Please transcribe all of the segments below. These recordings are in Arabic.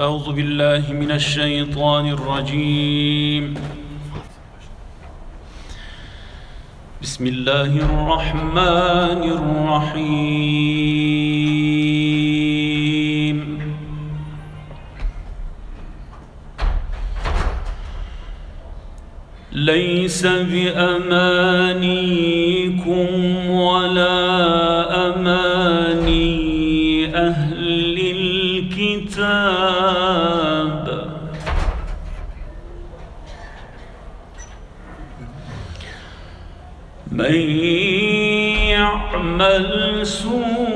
أعوذ بالله من الشيطان الرجيم. بسم الله الرحمن الرحيم. ليس بأمانيكم ولا أماني من يعمل سوءا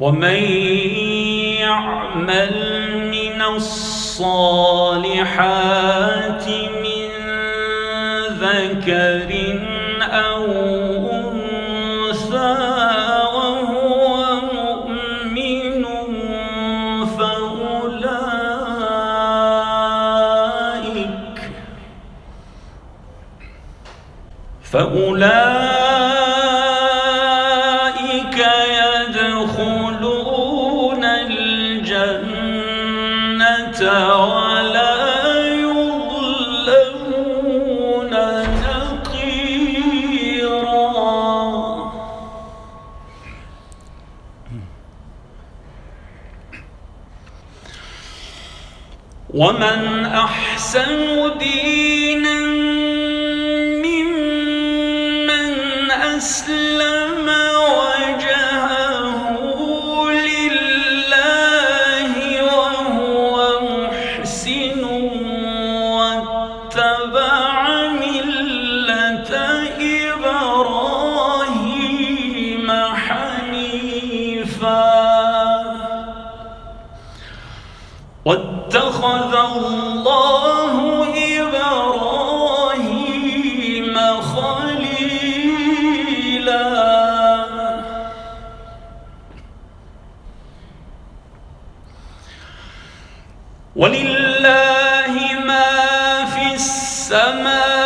ومن يعمل من الصالحات من ذكر أو أنثى وهو مؤمن فأولئك فأولئك ومن أحسن دينا ممن أسلم واتخذ الله إبراهيم خليلا. ولله ما في السماوات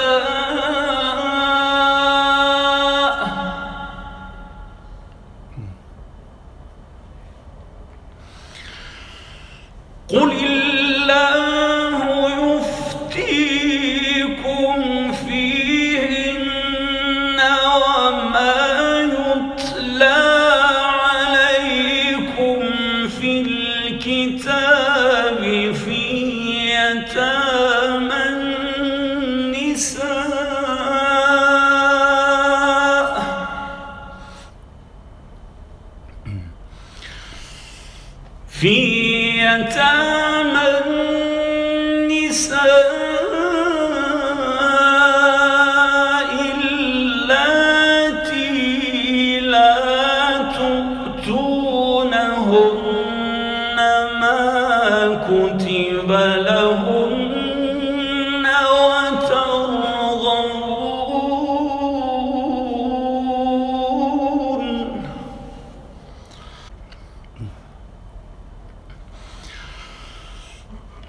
قل الله يفتيكم فيهن وما يتلى عليكم في الكتاب في يتامى في يتامى النساء اللاتي لا تؤتونهن ما كتب لهن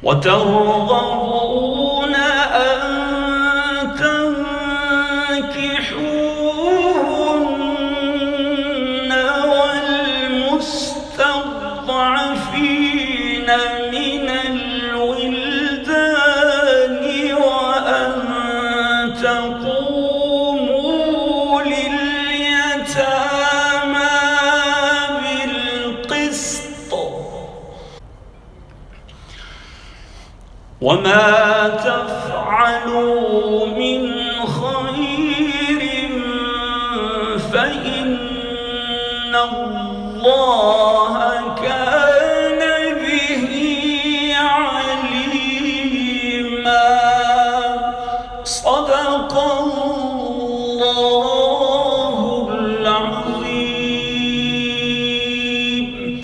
وترغبون أن تنكحوهن وما تفعلوا من خير فإن الله كان